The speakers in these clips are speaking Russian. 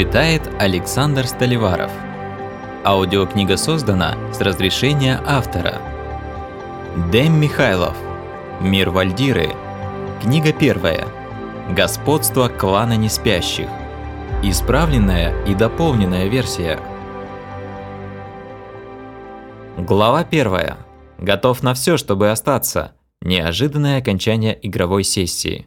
Читает Александр Столиваров. Аудиокнига создана с разрешения автора. Дэм Михайлов. Мир Вальдиры. Книга первая. Господство клана неспящих. Исправленная и дополненная версия. Глава первая. Готов на все, чтобы остаться. Неожиданное окончание игровой сессии.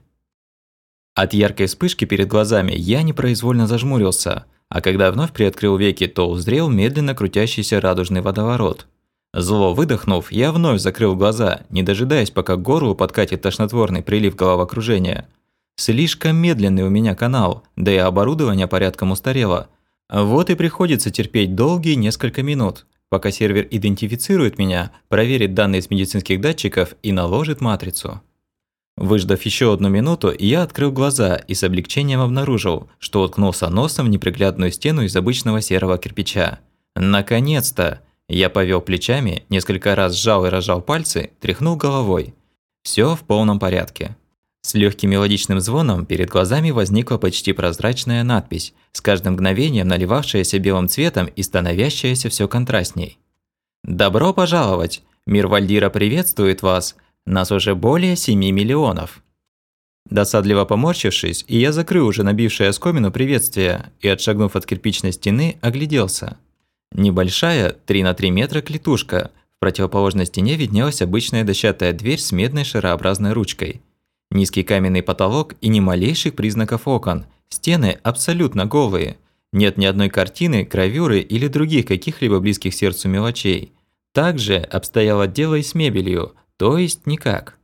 От яркой вспышки перед глазами я непроизвольно зажмурился, а когда вновь приоткрыл веки, то узрел медленно крутящийся радужный водоворот. Зло выдохнув, я вновь закрыл глаза, не дожидаясь, пока к горлу подкатит тошнотворный прилив головокружения. Слишком медленный у меня канал, да и оборудование порядком устарело. Вот и приходится терпеть долгие несколько минут, пока сервер идентифицирует меня, проверит данные с медицинских датчиков и наложит матрицу. Выждав еще одну минуту, я открыл глаза и с облегчением обнаружил, что уткнулся носом в неприглядную стену из обычного серого кирпича. Наконец-то! Я повел плечами, несколько раз сжал и разжал пальцы, тряхнул головой. Все в полном порядке. С легким мелодичным звоном перед глазами возникла почти прозрачная надпись, с каждым мгновением наливавшаяся белым цветом и становящаяся все контрастней. «Добро пожаловать! Мир Вальдира приветствует вас! Нас уже более 7 миллионов. Досадливо поморщившись, я закрыл уже набившее оскомину приветствие и, отшагнув от кирпичной стены, огляделся. Небольшая, 3 на 3 метра клетушка, в противоположной стене виднелась обычная дощатая дверь с медной шарообразной ручкой. Низкий каменный потолок и ни малейших признаков окон, стены абсолютно голые. Нет ни одной картины, гравюры или других каких-либо близких сердцу мелочей. Также обстояло дело и с мебелью – то есть никак.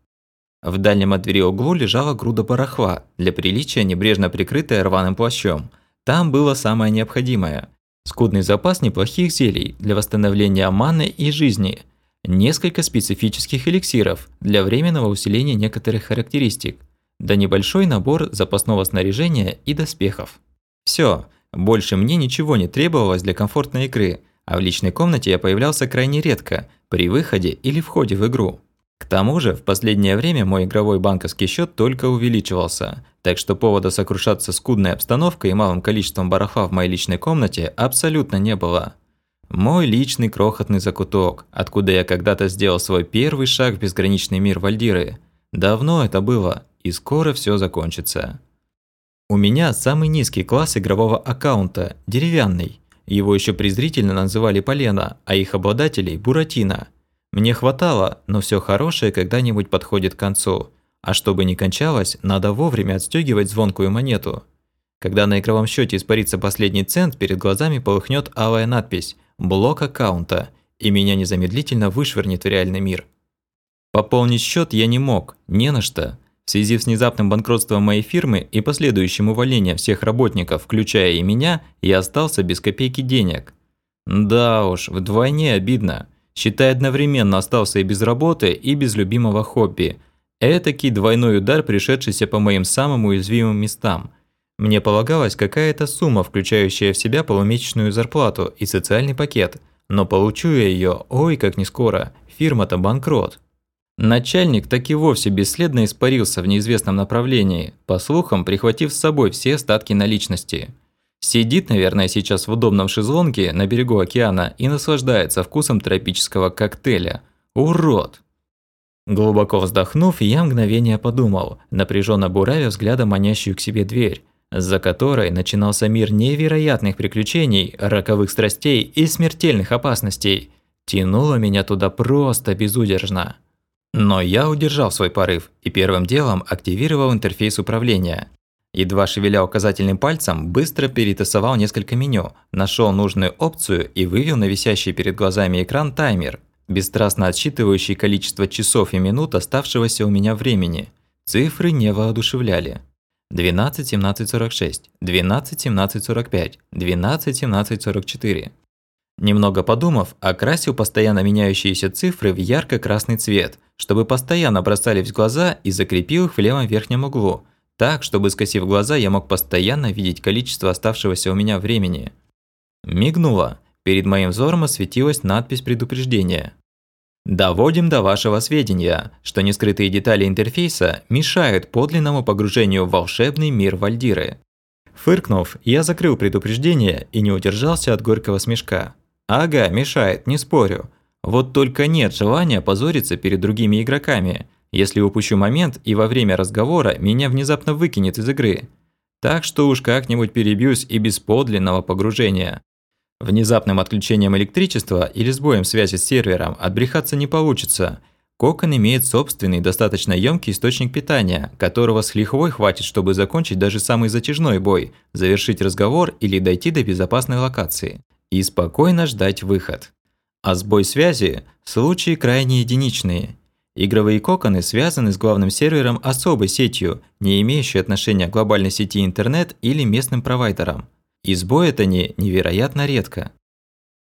В дальнем от двери углу лежала груда барахла, для приличия небрежно прикрытая рваным плащом. Там было самое необходимое. Скудный запас неплохих зелий для восстановления маны и жизни, несколько специфических эликсиров для временного усиления некоторых характеристик, да небольшой набор запасного снаряжения и доспехов. Все, больше мне ничего не требовалось для комфортной игры, а в личной комнате я появлялся крайне редко, при выходе или входе в игру. К тому же, в последнее время мой игровой банковский счет только увеличивался, так что повода сокрушаться скудной обстановкой и малым количеством барахла в моей личной комнате абсолютно не было. Мой личный крохотный закуток, откуда я когда-то сделал свой первый шаг в безграничный мир Вальдиры. Давно это было, и скоро все закончится. У меня самый низкий класс игрового аккаунта, деревянный. Его еще презрительно называли Полена, а их обладателей – Буратино – мне хватало, но все хорошее когда-нибудь подходит к концу. А чтобы не кончалось, надо вовремя отстегивать звонкую монету. Когда на игровом счете испарится последний цент, перед глазами полыхнет алая надпись «Блок аккаунта», и меня незамедлительно вышвырнет в реальный мир. Пополнить счет я не мог, не на что. В связи с внезапным банкротством моей фирмы и последующим увольнением всех работников, включая и меня, я остался без копейки денег. Да уж, вдвойне обидно – Считай, одновременно остался и без работы, и без любимого хобби. Этакий двойной удар, пришедшийся по моим самым уязвимым местам. Мне полагалась какая-то сумма, включающая в себя полумесячную зарплату и социальный пакет. Но получу я ее, ой, как не скоро. Фирма-то банкрот. Начальник так и вовсе бесследно испарился в неизвестном направлении, по слухам, прихватив с собой все остатки наличности. Сидит, наверное, сейчас в удобном шезлонге на берегу океана и наслаждается вкусом тропического коктейля. Урод! Глубоко вздохнув, я мгновение подумал, напряженно буравя взглядом манящую к себе дверь, за которой начинался мир невероятных приключений, роковых страстей и смертельных опасностей. Тянуло меня туда просто безудержно. Но я удержал свой порыв и первым делом активировал интерфейс управления. Едва шевеля указательным пальцем, быстро перетасовал несколько меню, нашел нужную опцию и вывел на висящий перед глазами экран таймер, бесстрастно отсчитывающий количество часов и минут оставшегося у меня времени. Цифры не воодушевляли. 12.17.46, 12.17.45, 12.17.44. Немного подумав, окрасил постоянно меняющиеся цифры в ярко-красный цвет, чтобы постоянно бросались в глаза и закрепил их в левом верхнем углу – так, чтобы, скосив глаза, я мог постоянно видеть количество оставшегося у меня времени. Мигнуло. Перед моим взором осветилась надпись предупреждения. Доводим до вашего сведения, что нескрытые детали интерфейса мешают подлинному погружению в волшебный мир Вальдиры. Фыркнув, я закрыл предупреждение и не удержался от горького смешка. Ага, мешает, не спорю. Вот только нет желания позориться перед другими игроками, если упущу момент и во время разговора меня внезапно выкинет из игры. Так что уж как-нибудь перебьюсь и без подлинного погружения. Внезапным отключением электричества или сбоем связи с сервером отбрехаться не получится. Кокон имеет собственный, достаточно ёмкий источник питания, которого с лихвой хватит, чтобы закончить даже самый затяжной бой, завершить разговор или дойти до безопасной локации. И спокойно ждать выход. А сбой связи – случаи крайне единичные. Игровые коконы связаны с главным сервером особой сетью, не имеющей отношения к глобальной сети интернет или местным провайдерам. И сбоят они невероятно редко.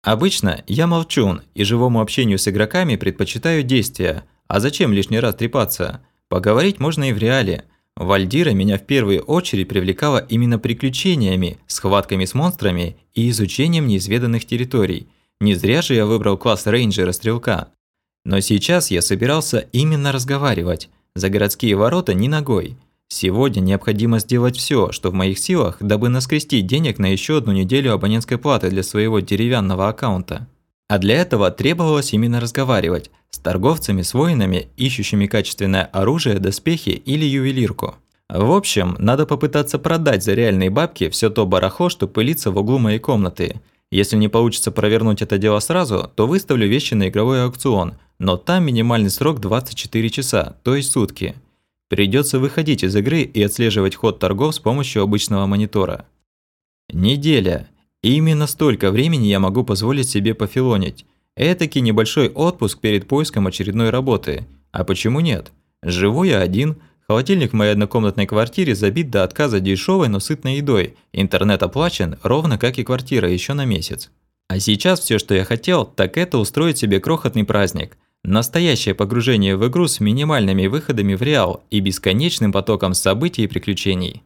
Обычно я молчун и живому общению с игроками предпочитаю действия, а зачем лишний раз трепаться? Поговорить можно и в реале. Вальдира меня в первую очередь привлекала именно приключениями, схватками с монстрами и изучением неизведанных территорий. Не зря же я выбрал класс рейнджера-стрелка. Но сейчас я собирался именно разговаривать. За городские ворота ни ногой. Сегодня необходимо сделать все, что в моих силах, дабы наскрести денег на еще одну неделю абонентской платы для своего деревянного аккаунта. А для этого требовалось именно разговаривать с торговцами, с воинами, ищущими качественное оружие, доспехи или ювелирку. В общем, надо попытаться продать за реальные бабки все то барахло, что пылится в углу моей комнаты. Если не получится провернуть это дело сразу, то выставлю вещи на игровой аукцион, но там минимальный срок 24 часа, то есть сутки. Придется выходить из игры и отслеживать ход торгов с помощью обычного монитора. Неделя. Именно столько времени я могу позволить себе пофилонить. Этакий небольшой отпуск перед поиском очередной работы. А почему нет? Живу я один, холодильник в моей однокомнатной квартире забит до отказа дешевой, но сытной едой. Интернет оплачен, ровно как и квартира, еще на месяц. А сейчас все, что я хотел, так это устроить себе крохотный праздник. Настоящее погружение в игру с минимальными выходами в реал и бесконечным потоком событий и приключений.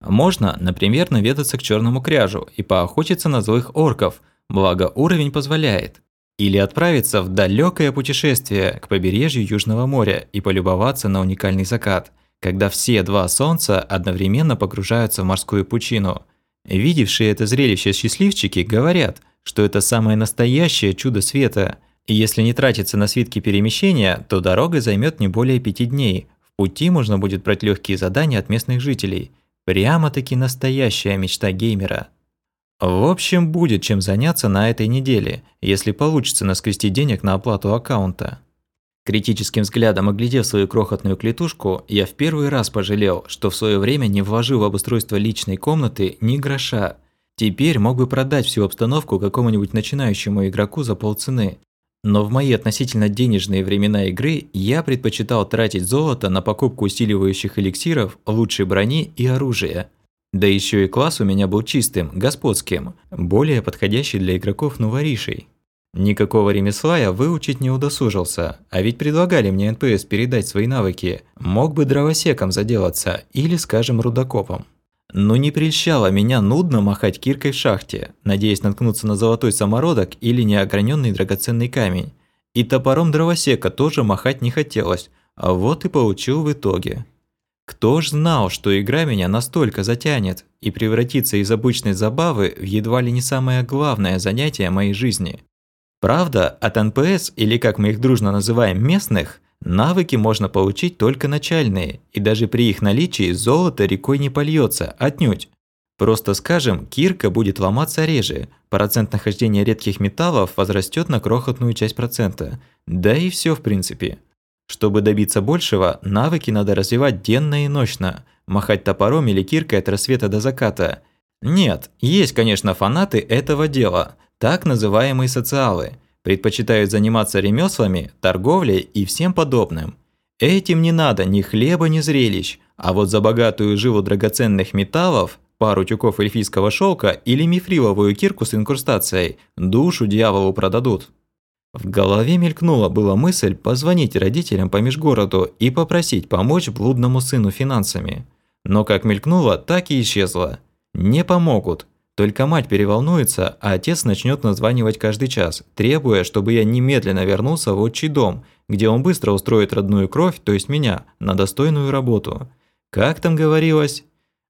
Можно, например, наведаться к черному кряжу и поохотиться на злых орков, благо уровень позволяет. Или отправиться в далекое путешествие к побережью Южного моря и полюбоваться на уникальный закат, когда все два солнца одновременно погружаются в морскую пучину. Видевшие это зрелище счастливчики говорят, что это самое настоящее чудо света – и если не тратиться на свитки перемещения, то дорога займет не более пяти дней. В пути можно будет брать легкие задания от местных жителей. Прямо-таки настоящая мечта геймера. В общем, будет чем заняться на этой неделе, если получится наскрести денег на оплату аккаунта. Критическим взглядом оглядев свою крохотную клетушку, я в первый раз пожалел, что в свое время не вложил в обустройство личной комнаты ни гроша. Теперь мог бы продать всю обстановку какому-нибудь начинающему игроку за полцены. Но в мои относительно денежные времена игры я предпочитал тратить золото на покупку усиливающих эликсиров, лучшей брони и оружия. Да еще и класс у меня был чистым, господским, более подходящий для игроков нуворишей. Никакого ремесла я выучить не удосужился, а ведь предлагали мне НПС передать свои навыки. Мог бы дровосеком заделаться или, скажем, рудокопом. Но не прельщало меня нудно махать киркой в шахте, надеясь наткнуться на золотой самородок или неограненный драгоценный камень. И топором дровосека тоже махать не хотелось, а вот и получил в итоге. Кто ж знал, что игра меня настолько затянет и превратится из обычной забавы в едва ли не самое главное занятие моей жизни. Правда, от НПС, или как мы их дружно называем местных – Навыки можно получить только начальные, и даже при их наличии золото рекой не польется, отнюдь. Просто скажем, кирка будет ломаться реже, процент нахождения редких металлов возрастет на крохотную часть процента. Да и все в принципе. Чтобы добиться большего, навыки надо развивать денно и ночно, махать топором или киркой от рассвета до заката. Нет, есть, конечно, фанаты этого дела, так называемые социалы – предпочитают заниматься ремеслами, торговлей и всем подобным. Этим не надо ни хлеба, ни зрелищ, а вот за богатую жилу драгоценных металлов, пару тюков эльфийского шелка или мифриловую кирку с инкрустацией душу дьяволу продадут. В голове мелькнула была мысль позвонить родителям по межгороду и попросить помочь блудному сыну финансами. Но как мелькнула, так и исчезла. Не помогут. Только мать переволнуется, а отец начнет названивать каждый час, требуя, чтобы я немедленно вернулся в отчий дом, где он быстро устроит родную кровь, то есть меня, на достойную работу. Как там говорилось?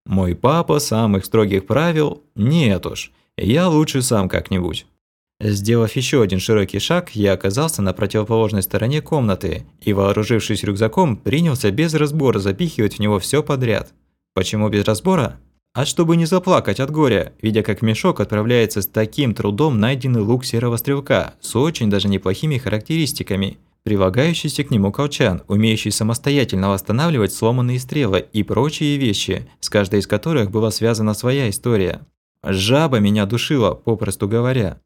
Мой папа самых строгих правил? Нет уж, я лучше сам как-нибудь. Сделав еще один широкий шаг, я оказался на противоположной стороне комнаты и, вооружившись рюкзаком, принялся без разбора запихивать в него все подряд. Почему без разбора? А чтобы не заплакать от горя, видя как в мешок отправляется с таким трудом найденный лук серого стрелка с очень даже неплохими характеристиками, прилагающийся к нему колчан, умеющий самостоятельно восстанавливать сломанные стрелы и прочие вещи, с каждой из которых была связана своя история. Жаба меня душила, попросту говоря.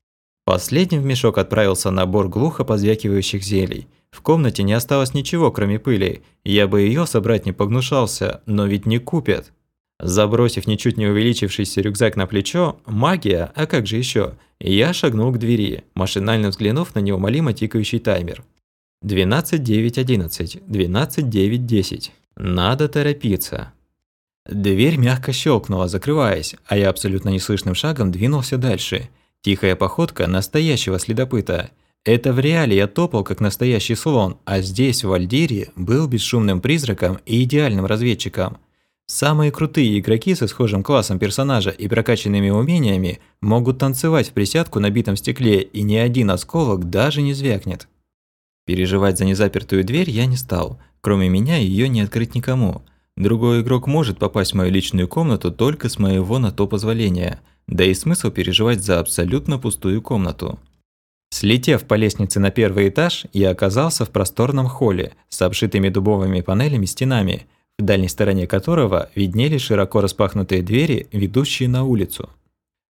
Последним в мешок отправился набор глухо позвякивающих зелий. В комнате не осталось ничего, кроме пыли. Я бы ее собрать не погнушался, но ведь не купят. Забросив ничуть не увеличившийся рюкзак на плечо, магия, а как же еще? Я шагнул к двери, машинально взглянув на неумолимо тикающий таймер. 12.9.11, 12.9.10. Надо торопиться. Дверь мягко щелкнула, закрываясь, а я абсолютно неслышным шагом двинулся дальше – Тихая походка настоящего следопыта. Это в реале я топал как настоящий слон, а здесь, в Альдире, был бесшумным призраком и идеальным разведчиком. Самые крутые игроки со схожим классом персонажа и прокачанными умениями могут танцевать в присядку на битом стекле, и ни один осколок даже не звякнет. Переживать за незапертую дверь я не стал. Кроме меня ее не открыть никому. Другой игрок может попасть в мою личную комнату только с моего на то позволения – да и смысл переживать за абсолютно пустую комнату. Слетев по лестнице на первый этаж, я оказался в просторном холле с обшитыми дубовыми панелями стенами, в дальней стороне которого виднелись широко распахнутые двери, ведущие на улицу.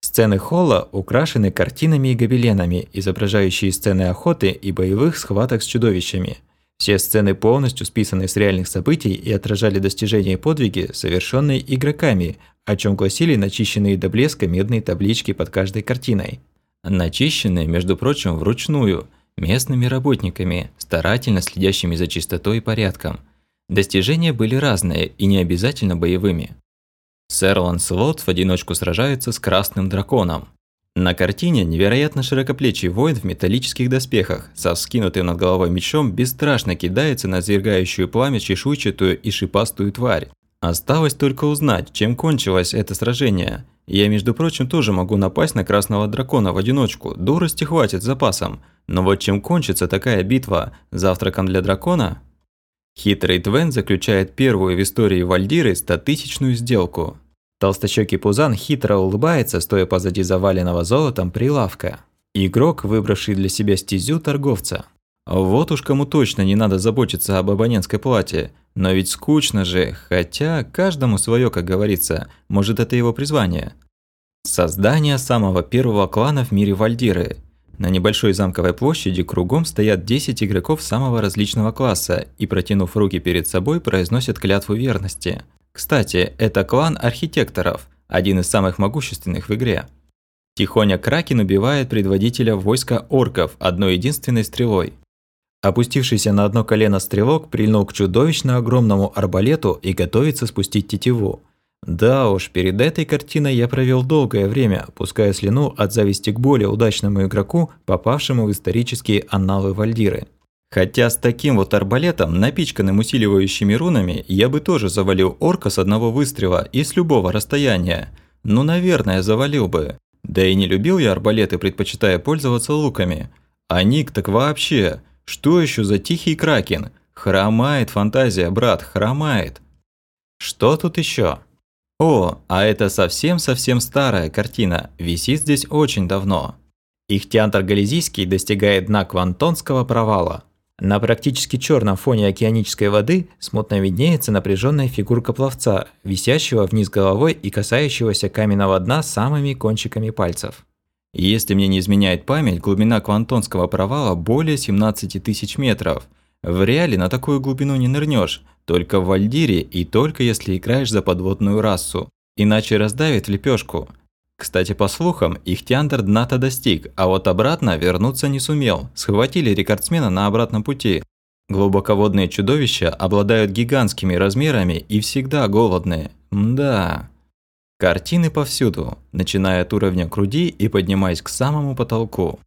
Сцены холла украшены картинами и гобеленами, изображающие сцены охоты и боевых схваток с чудовищами. Все сцены полностью списаны с реальных событий и отражали достижения и подвиги, совершенные игроками, о чем гласили начищенные до блеска медные таблички под каждой картиной. Начищенные, между прочим, вручную, местными работниками, старательно следящими за чистотой и порядком. Достижения были разные и не обязательно боевыми. Сэр Ланселот в одиночку сражается с красным драконом. На картине невероятно широкоплечий воин в металлических доспехах, со вскинутым над головой мечом, бесстрашно кидается на извергающую пламя чешуйчатую и шипастую тварь, Осталось только узнать, чем кончилось это сражение. Я, между прочим, тоже могу напасть на красного дракона в одиночку, дурости хватит запасом. Но вот чем кончится такая битва? Завтраком для дракона? Хитрый Твен заключает первую в истории Вальдиры стотысячную сделку. Толстощёкий Пузан хитро улыбается, стоя позади заваленного золотом прилавка. Игрок, выбравший для себя стезю торговца. Вот уж кому точно не надо заботиться об абонентской плате. Но ведь скучно же, хотя каждому свое, как говорится, может это его призвание. Создание самого первого клана в мире Вальдиры. На небольшой замковой площади кругом стоят 10 игроков самого различного класса и, протянув руки перед собой, произносят клятву верности. Кстати, это клан архитекторов, один из самых могущественных в игре. Тихоня Кракен убивает предводителя войска орков одной единственной стрелой. Опустившийся на одно колено стрелок прильнул к чудовищно огромному арбалету и готовится спустить тетиву. Да уж, перед этой картиной я провел долгое время, пуская слюну от зависти к более удачному игроку, попавшему в исторические анналы Вальдиры. Хотя с таким вот арбалетом, напичканным усиливающими рунами, я бы тоже завалил орка с одного выстрела и с любого расстояния. Ну, наверное, завалил бы. Да и не любил я арбалеты, предпочитая пользоваться луками. А ник так вообще... Что еще за тихий кракен? Хромает фантазия, брат, хромает. Что тут еще? О, а это совсем-совсем старая картина, висит здесь очень давно. Ихтиантр Гализийский достигает дна Квантонского провала. На практически черном фоне океанической воды смутно виднеется напряженная фигурка пловца, висящего вниз головой и касающегося каменного дна самыми кончиками пальцев. Если мне не изменяет память, глубина Квантонского провала более 17 тысяч метров. В реале на такую глубину не нырнешь, только в Вальдире и только если играешь за подводную расу. Иначе раздавит лепешку. Кстати, по слухам, их Тиандр дна-то достиг, а вот обратно вернуться не сумел. Схватили рекордсмена на обратном пути. Глубоководные чудовища обладают гигантскими размерами и всегда голодные. Мда. Картины повсюду, начиная от уровня груди и поднимаясь к самому потолку.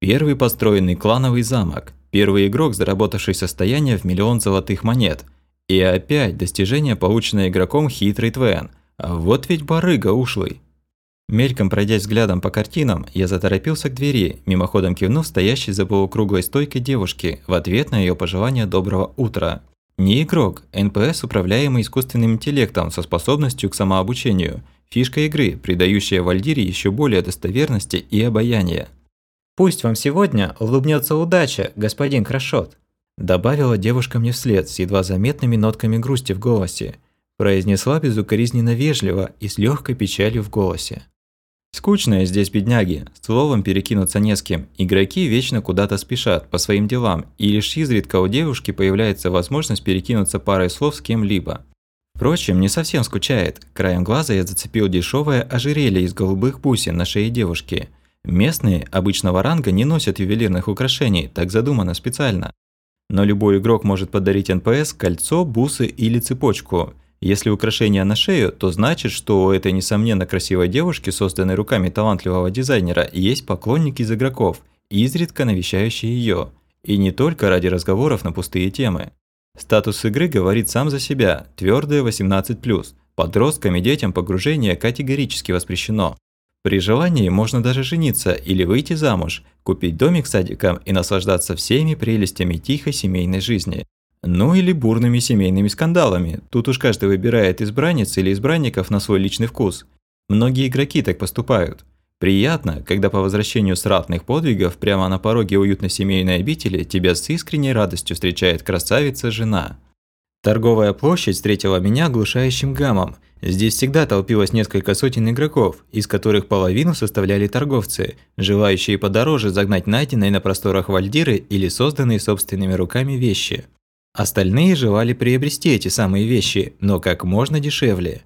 Первый построенный клановый замок, первый игрок, заработавший состояние в миллион золотых монет. И опять достижение, полученное игроком хитрый Твен. А вот ведь барыга ушлый. Мельком пройдясь взглядом по картинам, я заторопился к двери, мимоходом кивнув стоящей за полукруглой стойкой девушке в ответ на ее пожелание доброго утра. Не игрок, НПС, управляемый искусственным интеллектом со способностью к самообучению. Фишка игры, придающая Вальдире еще более достоверности и обаяния. «Пусть вам сегодня улыбнется удача, господин Крашот», добавила девушка мне вслед с едва заметными нотками грусти в голосе. Произнесла безукоризненно вежливо и с легкой печалью в голосе. Скучные здесь бедняги, словом перекинуться не с кем. Игроки вечно куда-то спешат по своим делам, и лишь изредка у девушки появляется возможность перекинуться парой слов с кем-либо. Впрочем, не совсем скучает. Краем глаза я зацепил дешевое ожерелье из голубых бусин на шее девушки. Местные обычного ранга не носят ювелирных украшений, так задумано специально. Но любой игрок может подарить НПС кольцо, бусы или цепочку – если украшение на шею, то значит, что у этой несомненно красивой девушки, созданной руками талантливого дизайнера, есть поклонники из игроков, изредка навещающие ее. И не только ради разговоров на пустые темы. Статус игры говорит сам за себя, твердое 18+. Подросткам и детям погружение категорически воспрещено. При желании можно даже жениться или выйти замуж, купить домик с садиком и наслаждаться всеми прелестями тихой семейной жизни. Ну или бурными семейными скандалами. Тут уж каждый выбирает избранниц или избранников на свой личный вкус. Многие игроки так поступают. Приятно, когда по возвращению с ратных подвигов прямо на пороге уютной семейной обители тебя с искренней радостью встречает красавица-жена. Торговая площадь встретила меня оглушающим гамом. Здесь всегда толпилось несколько сотен игроков, из которых половину составляли торговцы, желающие подороже загнать найденные на просторах Вальдиры или созданные собственными руками вещи. Остальные желали приобрести эти самые вещи, но как можно дешевле.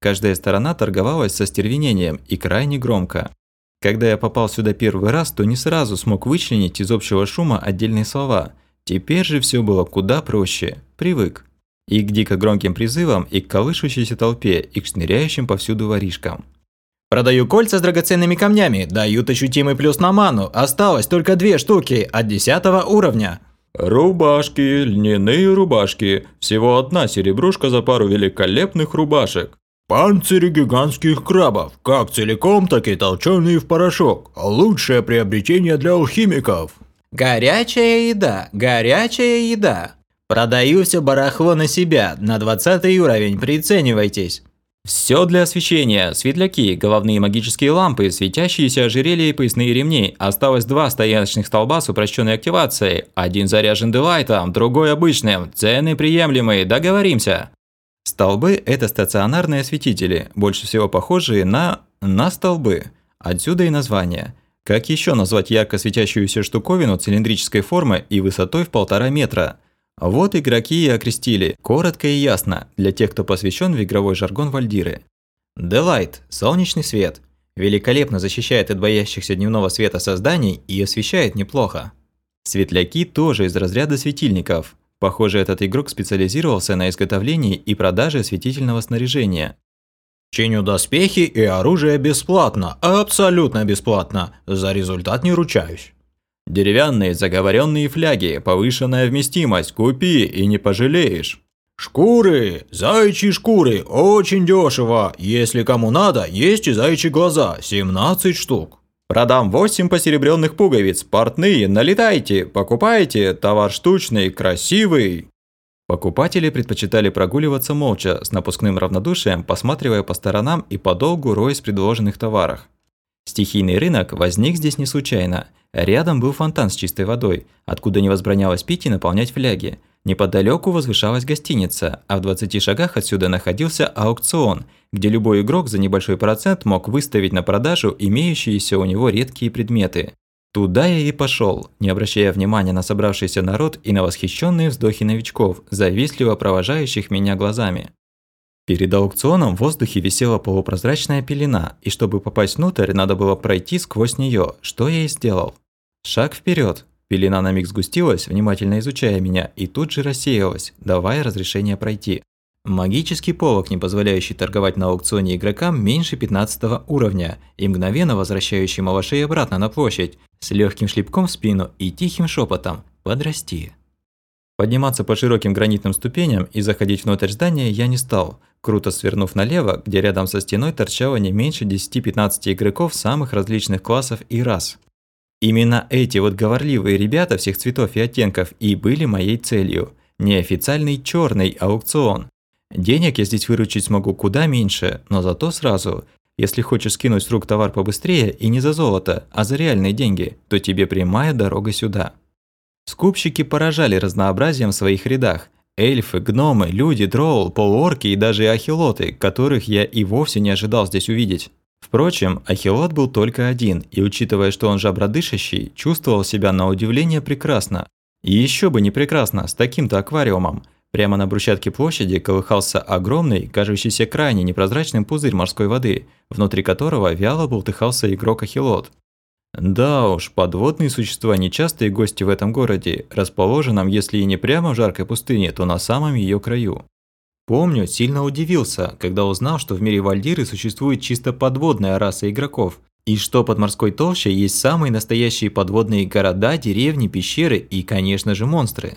Каждая сторона торговалась со стервенением и крайне громко. Когда я попал сюда первый раз, то не сразу смог вычленить из общего шума отдельные слова. Теперь же все было куда проще. Привык. И к дико громким призывам, и к колышущейся толпе, и к шныряющим повсюду воришкам. Продаю кольца с драгоценными камнями, дают ощутимый плюс на ману, осталось только две штуки от 10 уровня. Рубашки, льняные рубашки. Всего одна серебрушка за пару великолепных рубашек. Панцири гигантских крабов, как целиком, так и толченые в порошок. Лучшее приобретение для алхимиков. Горячая еда, горячая еда. Продаю все барахло на себя, на 20 уровень, приценивайтесь. Все для освещения. Светляки, головные магические лампы, светящиеся ожерелья и поясные ремни. Осталось два стояночных столба с упрощенной активацией. Один заряжен делайтом, другой обычным. Цены приемлемые, договоримся. Столбы – это стационарные осветители, больше всего похожие на... на столбы. Отсюда и название. Как еще назвать ярко светящуюся штуковину цилиндрической формы и высотой в полтора метра – вот игроки и окрестили, коротко и ясно, для тех, кто посвящен в игровой жаргон Вальдиры. Делайт – солнечный свет. Великолепно защищает от боящихся дневного света созданий и освещает неплохо. Светляки тоже из разряда светильников. Похоже, этот игрок специализировался на изготовлении и продаже осветительного снаряжения. Чиню доспехи и оружие бесплатно, абсолютно бесплатно. За результат не ручаюсь. Деревянные заговоренные фляги, повышенная вместимость, купи и не пожалеешь. Шкуры, зайчьи шкуры, очень дешево. Если кому надо, есть и зайчьи глаза, 17 штук. Продам 8 посеребренных пуговиц, портные, налетайте, покупайте, товар штучный, красивый. Покупатели предпочитали прогуливаться молча, с напускным равнодушием, посматривая по сторонам и подолгу роясь в предложенных товарах. Стихийный рынок возник здесь не случайно. Рядом был фонтан с чистой водой, откуда не возбранялось пить и наполнять фляги. Неподалеку возвышалась гостиница, а в 20 шагах отсюда находился аукцион, где любой игрок за небольшой процент мог выставить на продажу имеющиеся у него редкие предметы. Туда я и пошел, не обращая внимания на собравшийся народ и на восхищенные вздохи новичков, завистливо провожающих меня глазами. Перед аукционом в воздухе висела полупрозрачная пелена, и чтобы попасть внутрь, надо было пройти сквозь нее, что я и сделал. Шаг вперед. Пелена на миг сгустилась, внимательно изучая меня, и тут же рассеялась, давая разрешение пройти. Магический полог, не позволяющий торговать на аукционе игрокам меньше 15 уровня и мгновенно возвращающий малышей обратно на площадь, с легким шлепком в спину и тихим шепотом «Подрасти». Подниматься по широким гранитным ступеням и заходить внутрь здания я не стал, круто свернув налево, где рядом со стеной торчало не меньше 10-15 игроков самых различных классов и рас. Именно эти вот говорливые ребята всех цветов и оттенков и были моей целью. Неофициальный черный аукцион. Денег я здесь выручить смогу куда меньше, но зато сразу. Если хочешь скинуть с рук товар побыстрее и не за золото, а за реальные деньги, то тебе прямая дорога сюда. Скупщики поражали разнообразием в своих рядах. Эльфы, гномы, люди, дроул, полуорки и даже ахилоты, которых я и вовсе не ожидал здесь увидеть. Впрочем, ахилот был только один, и учитывая, что он жабродышащий, чувствовал себя на удивление прекрасно. И еще бы не прекрасно, с таким-то аквариумом. Прямо на брусчатке площади колыхался огромный, кажущийся крайне непрозрачным пузырь морской воды, внутри которого вяло бултыхался игрок ахилот. Да уж, подводные существа нечастые гости в этом городе, расположенном, если и не прямо в жаркой пустыне, то на самом ее краю. Помню, сильно удивился, когда узнал, что в мире Вальдиры существует чисто подводная раса игроков, и что под морской толщей есть самые настоящие подводные города, деревни, пещеры и, конечно же, монстры.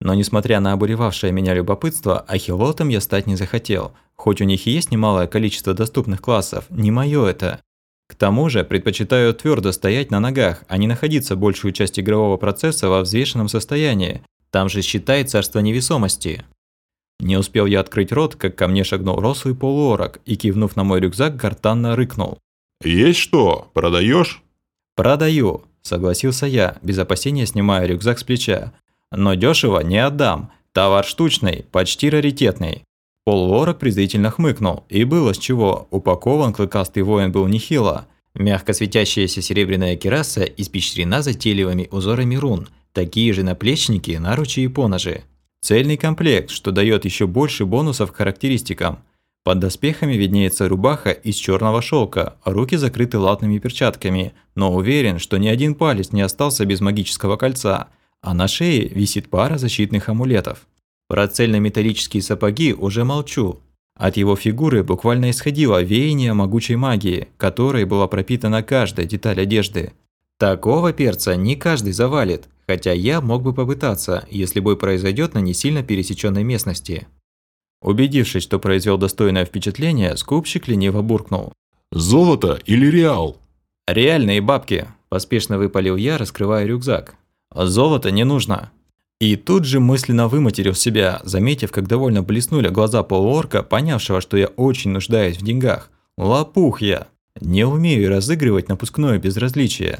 Но несмотря на обуревавшее меня любопытство, ахилотом я стать не захотел. Хоть у них и есть немалое количество доступных классов, не мое это. К тому же предпочитаю твердо стоять на ногах, а не находиться большую часть игрового процесса во взвешенном состоянии. Там же считает царство невесомости. Не успел я открыть рот, как ко мне шагнул рослый полуорок и, кивнув на мой рюкзак, гортанно рыкнул. «Есть что? Продаешь? «Продаю», – согласился я, без опасения снимая рюкзак с плеча. «Но дешево не отдам. Товар штучный, почти раритетный. Полуорок презрительно хмыкнул, и было с чего, упакован клыкастый воин был нехило. Мягко светящаяся серебряная кераса испещрена затейливыми узорами рун, такие же наплечники, наручи и поножи. Цельный комплект, что дает еще больше бонусов к характеристикам. Под доспехами виднеется рубаха из черного шелка, руки закрыты латными перчатками, но уверен, что ни один палец не остался без магического кольца, а на шее висит пара защитных амулетов. Про цельнометаллические сапоги уже молчу. От его фигуры буквально исходило веяние могучей магии, которой была пропитана каждая деталь одежды. Такого перца не каждый завалит, хотя я мог бы попытаться, если бой произойдет на не сильно пересеченной местности. Убедившись, что произвел достойное впечатление, скупщик лениво буркнул. «Золото или реал?» «Реальные бабки», – поспешно выпалил я, раскрывая рюкзак. «Золото не нужно». И тут же мысленно выматерил себя, заметив, как довольно блеснули глаза полуорка, понявшего, что я очень нуждаюсь в деньгах. Лопух я. Не умею разыгрывать напускное безразличие.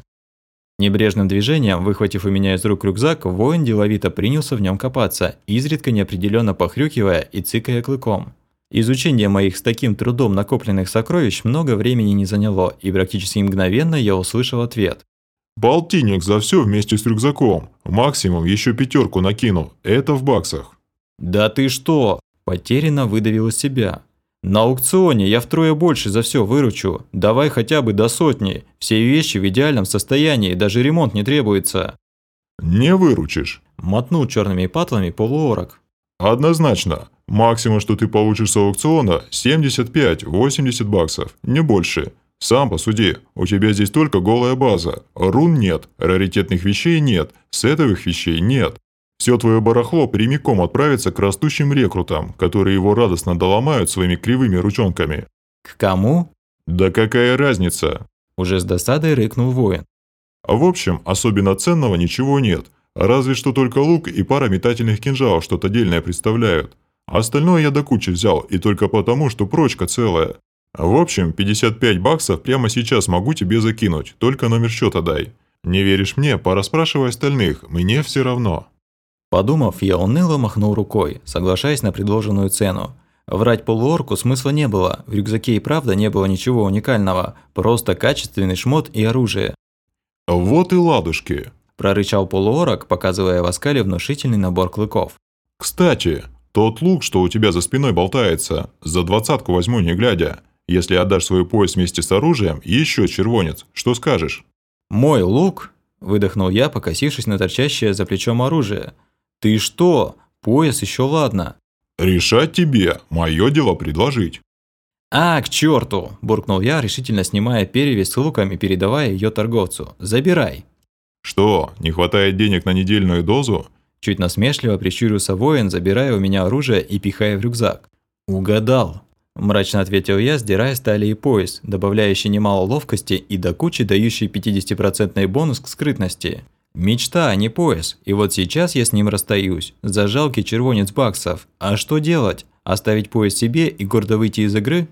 Небрежным движением, выхватив у меня из рук рюкзак, воин деловито принялся в нем копаться, изредка неопределенно похрюкивая и цыкая клыком. Изучение моих с таким трудом накопленных сокровищ много времени не заняло, и практически мгновенно я услышал ответ. Полтинник за все вместе с рюкзаком. Максимум еще пятерку накину. Это в баксах. Да ты что? Потерянно выдавил из себя. На аукционе я втрое больше за все выручу. Давай хотя бы до сотни. Все вещи в идеальном состоянии, даже ремонт не требуется. Не выручишь. Мотнул черными патлами полуорок. Однозначно. Максимум, что ты получишь с аукциона, 75-80 баксов, не больше. Сам посуди, у тебя здесь только голая база. Рун нет, раритетных вещей нет, сетовых вещей нет. Все твое барахло прямиком отправится к растущим рекрутам, которые его радостно доломают своими кривыми ручонками. К кому? Да какая разница? Уже с досадой рыкнул воин. В общем, особенно ценного ничего нет. Разве что только лук и пара метательных кинжалов что-то дельное представляют. Остальное я до кучи взял, и только потому, что прочка целая. В общем, 55 баксов прямо сейчас могу тебе закинуть, только номер счета дай. Не веришь мне, пораспрашивай остальных, мне все равно. Подумав, я уныло махнул рукой, соглашаясь на предложенную цену. Врать полуорку смысла не было, в рюкзаке и правда не было ничего уникального, просто качественный шмот и оружие. «Вот и ладушки», – прорычал полуорок, показывая в оскале внушительный набор клыков. «Кстати, тот лук, что у тебя за спиной болтается, за двадцатку возьму не глядя. Если отдашь свой пояс вместе с оружием, еще червонец, что скажешь?» «Мой лук?» – выдохнул я, покосившись на торчащее за плечом оружие. «Ты что? Пояс еще ладно». «Решать тебе, мое дело предложить». «А, к черту! буркнул я, решительно снимая перевес с луком и передавая ее торговцу. «Забирай!» «Что, не хватает денег на недельную дозу?» Чуть насмешливо прищурился воин, забирая у меня оружие и пихая в рюкзак. «Угадал!» – мрачно ответил я, сдирая с талии пояс, добавляющий немало ловкости и до кучи дающий 50% бонус к скрытности. Мечта, а не пояс. И вот сейчас я с ним расстаюсь. За жалкий червонец баксов. А что делать? Оставить пояс себе и гордо выйти из игры?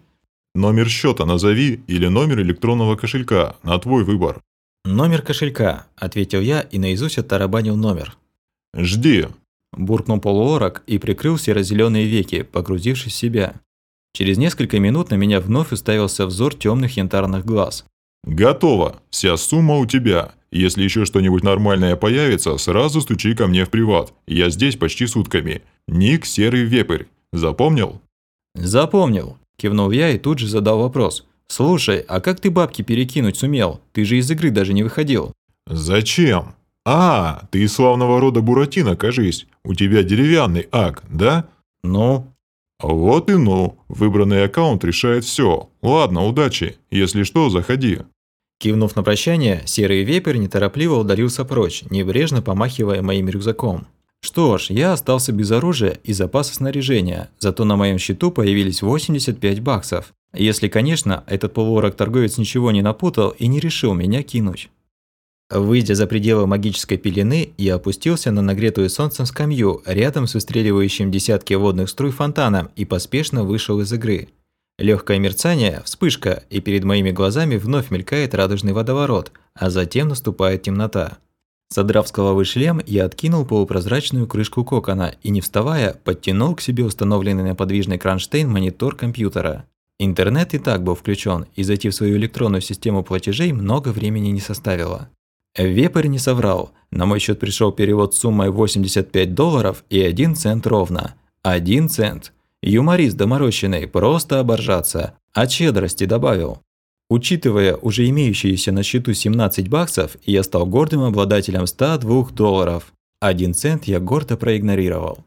Номер счета назови или номер электронного кошелька, на твой выбор. Номер кошелька, ответил я и наизусть оттарабанил номер. Жди. Буркнул полуорок и прикрыл серо-зеленые веки, погрузившись в себя. Через несколько минут на меня вновь уставился взор темных янтарных глаз. Готово. Вся сумма у тебя. Если еще что-нибудь нормальное появится, сразу стучи ко мне в приват. Я здесь почти сутками. Ник Серый Вепрь. Запомнил? Запомнил. Кивнул я и тут же задал вопрос. «Слушай, а как ты бабки перекинуть сумел? Ты же из игры даже не выходил». «Зачем? А, ты из славного рода Буратино, кажись. У тебя деревянный ак, да?» «Ну?» «Вот и ну. Выбранный аккаунт решает все. Ладно, удачи. Если что, заходи». Кивнув на прощание, серый вепрь неторопливо удалился прочь, небрежно помахивая моим рюкзаком. Что ж, я остался без оружия и запаса снаряжения, зато на моем счету появились 85 баксов. Если, конечно, этот полуорок-торговец ничего не напутал и не решил меня кинуть. Выйдя за пределы магической пелены, я опустился на нагретую солнцем скамью рядом с выстреливающим десятки водных струй фонтаном и поспешно вышел из игры. Легкое мерцание, вспышка, и перед моими глазами вновь мелькает радужный водоворот, а затем наступает темнота. Содрав с головы шлем, я откинул полупрозрачную крышку кокона и, не вставая, подтянул к себе установленный на подвижный кронштейн монитор компьютера. Интернет и так был включен, и зайти в свою электронную систему платежей много времени не составило. Вепрь не соврал. На мой счет пришел перевод суммой 85 долларов и 1 цент ровно. 1 цент. Юморист доморощенный, просто оборжаться. От щедрости добавил. Учитывая уже имеющиеся на счету 17 баксов, я стал гордым обладателем 102 долларов. 1 цент я гордо проигнорировал.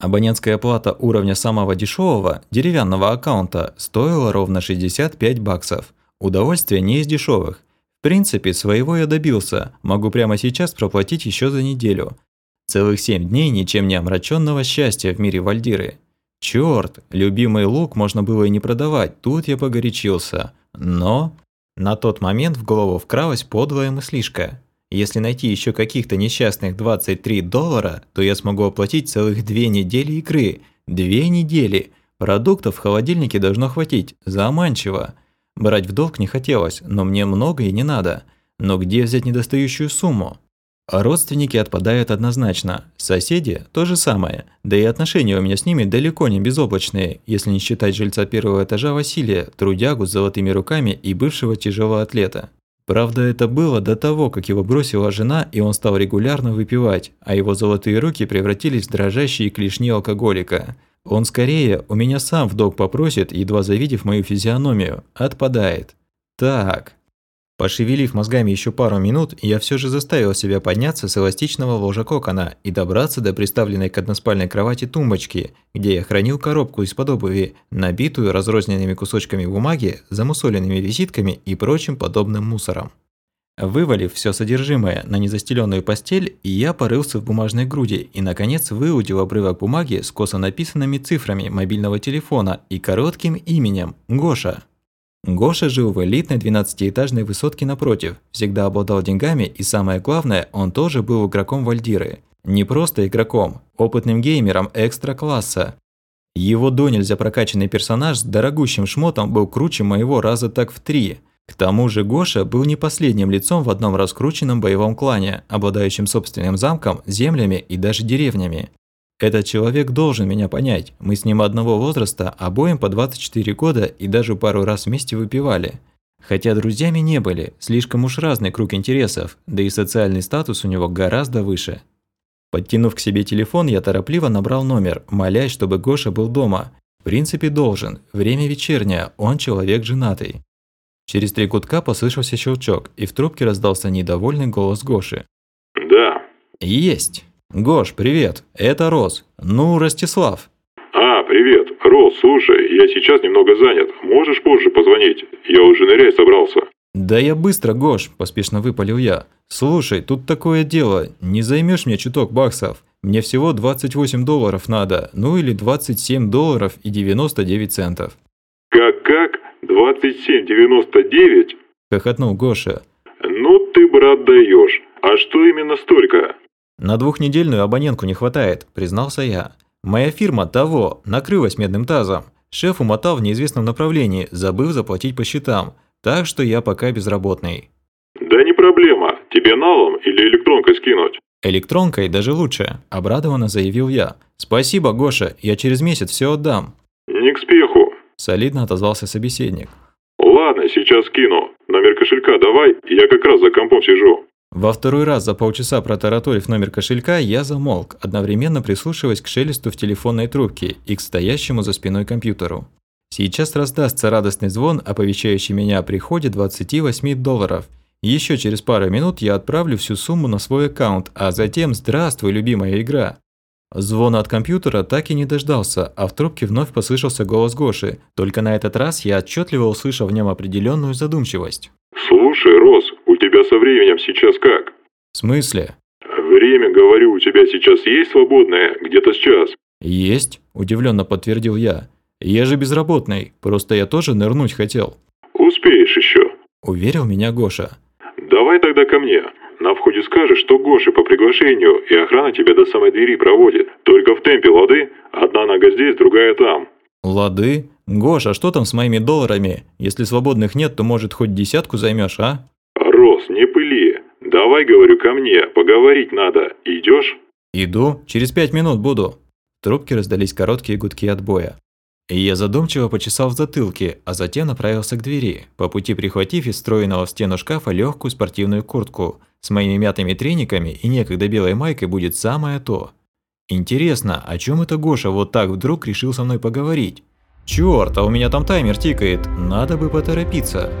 Абонентская плата уровня самого дешевого деревянного аккаунта стоила ровно 65 баксов. Удовольствие не из дешевых. Принципе, своего я добился, могу прямо сейчас проплатить еще за неделю. Целых 7 дней ничем не омраченного счастья в мире Вальдиры. Черт, любимый лук можно было и не продавать, тут я погорячился. Но на тот момент в голову вкралась подлая мыслишка. Если найти еще каких-то несчастных 23 доллара, то я смогу оплатить целых две недели игры. Две недели! Продуктов в холодильнике должно хватить. Заманчиво. Брать в долг не хотелось, но мне много и не надо. Но где взять недостающую сумму? Родственники отпадают однозначно. Соседи – то же самое. Да и отношения у меня с ними далеко не безоблачные, если не считать жильца первого этажа Василия, трудягу с золотыми руками и бывшего тяжелого атлета. Правда, это было до того, как его бросила жена, и он стал регулярно выпивать, а его золотые руки превратились в дрожащие клешни алкоголика. Он скорее у меня сам в долг попросит, едва завидев мою физиономию. Отпадает. Так, Пошевелив мозгами еще пару минут, я все же заставил себя подняться с эластичного ложа кокона и добраться до приставленной к односпальной кровати тумбочки, где я хранил коробку из-под обуви, набитую разрозненными кусочками бумаги, замусоленными визитками и прочим подобным мусором. Вывалив все содержимое на незастеленную постель, я порылся в бумажной груди и, наконец, выудил обрывок бумаги с косо написанными цифрами мобильного телефона и коротким именем – Гоша. Гоша жил в элитной 12-этажной высотке напротив, всегда обладал деньгами и самое главное, он тоже был игроком Вальдиры. Не просто игроком, опытным геймером экстра-класса. Его до нельзя прокачанный персонаж с дорогущим шмотом был круче моего раза так в три. К тому же Гоша был не последним лицом в одном раскрученном боевом клане, обладающем собственным замком, землями и даже деревнями. Этот человек должен меня понять. Мы с ним одного возраста, обоим по 24 года и даже пару раз вместе выпивали. Хотя друзьями не были, слишком уж разный круг интересов, да и социальный статус у него гораздо выше. Подтянув к себе телефон, я торопливо набрал номер, молясь, чтобы Гоша был дома. В принципе, должен. Время вечернее, он человек женатый. Через три гудка послышался щелчок, и в трубке раздался недовольный голос Гоши. «Да». «Есть». «Гош, привет, это Рос. Ну, Ростислав». «А, привет. Рос, слушай, я сейчас немного занят. Можешь позже позвонить? Я уже нырять собрался». «Да я быстро, Гош», – поспешно выпалил я. «Слушай, тут такое дело. Не займешь мне чуток баксов? Мне всего 28 долларов надо, ну или 27 долларов и 99 центов. Как-как? 27,99? Хохотнул Гоша. Ну ты, брат, даешь. А что именно столько? На двухнедельную абонентку не хватает, признался я. Моя фирма того, накрылась медным тазом. Шеф умотал в неизвестном направлении, забыв заплатить по счетам. Так что я пока безработный. Да не проблема. Тебе налом или электронкой скинуть? Электронкой даже лучше, обрадованно заявил я. Спасибо, Гоша, я через месяц все отдам. Не к спеху. Солидно отозвался собеседник. Ладно, сейчас скину. Номер кошелька давай, я как раз за компом сижу. Во второй раз за полчаса протараторив номер кошелька, я замолк, одновременно прислушиваясь к шелесту в телефонной трубке и к стоящему за спиной компьютеру. Сейчас раздастся радостный звон, оповещающий меня о приходе 28 долларов. Еще через пару минут я отправлю всю сумму на свой аккаунт, а затем «Здравствуй, любимая игра!». Звона от компьютера так и не дождался, а в трубке вновь послышался голос Гоши, только на этот раз я отчетливо услышал в нем определенную задумчивость. Слушай, Рос, у тебя со временем сейчас как? В смысле? Время, говорю, у тебя сейчас есть свободное, где-то с час? Есть, удивленно подтвердил я. Я же безработный, просто я тоже нырнуть хотел. Успеешь еще. Уверил меня Гоша. Давай тогда ко мне. На входе скажешь, что Гоши по приглашению, и охрана тебя до самой двери проводит. Только в темпе, лады? Одна нога здесь, другая там. Лады? Гоша, а что там с моими долларами? Если свободных нет, то может хоть десятку займешь, а? Рос, не пыли. Давай, говорю, ко мне, поговорить надо. Идешь? Иду, через пять минут буду. В трубке раздались короткие гудки отбоя. Я задумчиво почесал в затылке, а затем направился к двери, по пути прихватив из встроенного в стену шкафа легкую спортивную куртку. С моими мятыми трениками и некогда белой майкой будет самое то. Интересно, о чем это Гоша вот так вдруг решил со мной поговорить? Чёрт, а у меня там таймер тикает, надо бы поторопиться.